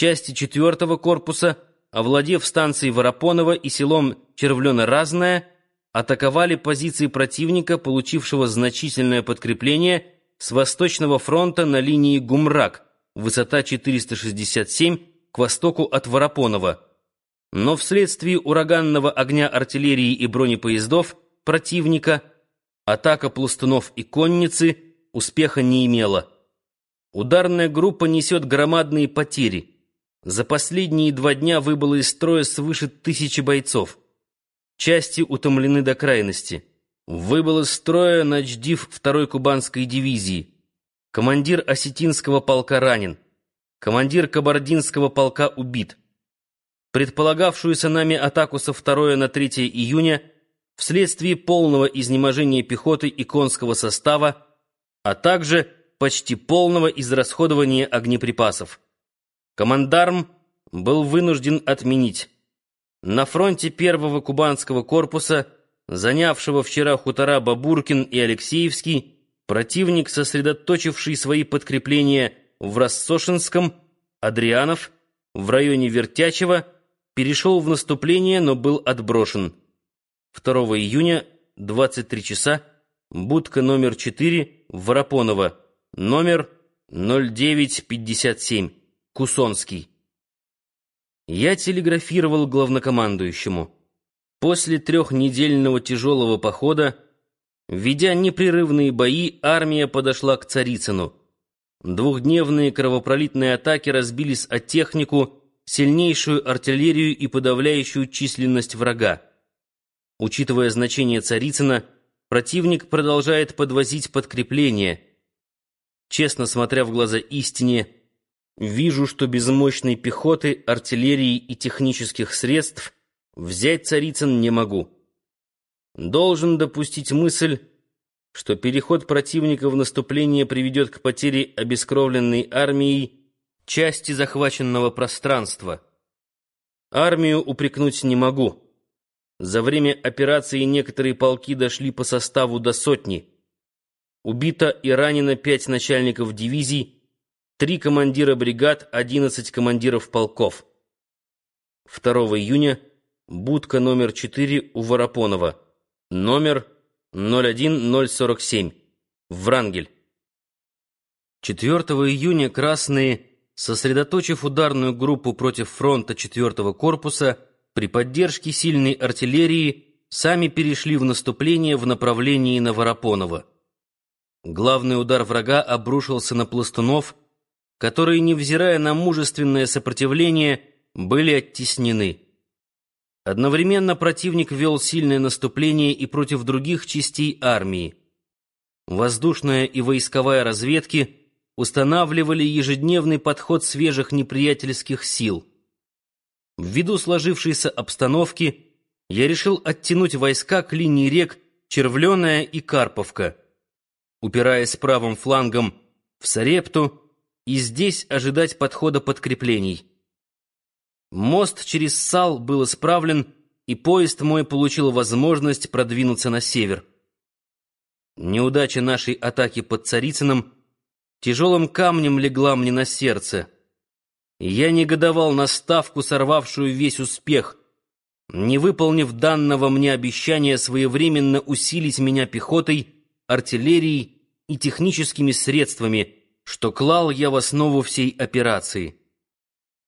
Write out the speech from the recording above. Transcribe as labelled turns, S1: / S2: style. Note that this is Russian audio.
S1: части 4 корпуса, овладев станцией Воропонова и селом Червлено-Разное, атаковали позиции противника, получившего значительное подкрепление с Восточного фронта на линии Гумрак, высота 467, к востоку от Воропонова. Но вследствие ураганного огня артиллерии и бронепоездов противника атака пластунов и конницы успеха не имела. Ударная группа несет громадные потери. За последние два дня выбыло из строя свыше тысячи бойцов. Части утомлены до крайности. Выбыл из строя начдив второй кубанской дивизии. Командир осетинского полка ранен. Командир кабардинского полка убит. Предполагавшуюся нами атаку со 2 на 3 июня вследствие полного изнеможения пехоты и конского состава, а также почти полного израсходования огнеприпасов. Командарм был вынужден отменить. На фронте первого кубанского корпуса, занявшего вчера хутора Бабуркин и Алексеевский, противник, сосредоточивший свои подкрепления в Рассошинском, Адрианов, в районе Вертячева, перешел в наступление, но был отброшен. 2 июня, 23 часа, будка номер 4, Воропонова, номер 0957, Кусонский. Я телеграфировал главнокомандующему. После трехнедельного тяжелого похода, ведя непрерывные бои, армия подошла к Царицыну. Двухдневные кровопролитные атаки разбились о технику, сильнейшую артиллерию и подавляющую численность врага. Учитывая значение Царицына, противник продолжает подвозить подкрепление. Честно смотря в глаза истине, вижу, что без мощной пехоты, артиллерии и технических средств взять Царицын не могу. Должен допустить мысль, что переход противника в наступление приведет к потере обескровленной армией части захваченного пространства. Армию упрекнуть не могу. За время операции некоторые полки дошли по составу до сотни. Убито и ранено пять начальников дивизий, три командира бригад, одиннадцать командиров полков. 2 июня будка номер 4 у Воропонова, номер 01047, Врангель. 4 июня красные, сосредоточив ударную группу против фронта 4 корпуса, при поддержке сильной артиллерии сами перешли в наступление в направлении Новоропонова. Главный удар врага обрушился на пластунов, которые, невзирая на мужественное сопротивление, были оттеснены. Одновременно противник вел сильное наступление и против других частей армии. Воздушная и войсковая разведки устанавливали ежедневный подход свежих неприятельских сил – Ввиду сложившейся обстановки я решил оттянуть войска к линии рек Червленая и Карповка, упираясь правым флангом в Сарепту и здесь ожидать подхода подкреплений. Мост через Сал был исправлен, и поезд мой получил возможность продвинуться на север. Неудача нашей атаки под Царицыным тяжелым камнем легла мне на сердце — я негодовал на ставку, сорвавшую весь успех, не выполнив данного мне обещания своевременно усилить меня пехотой, артиллерией и техническими средствами, что клал я в основу всей операции.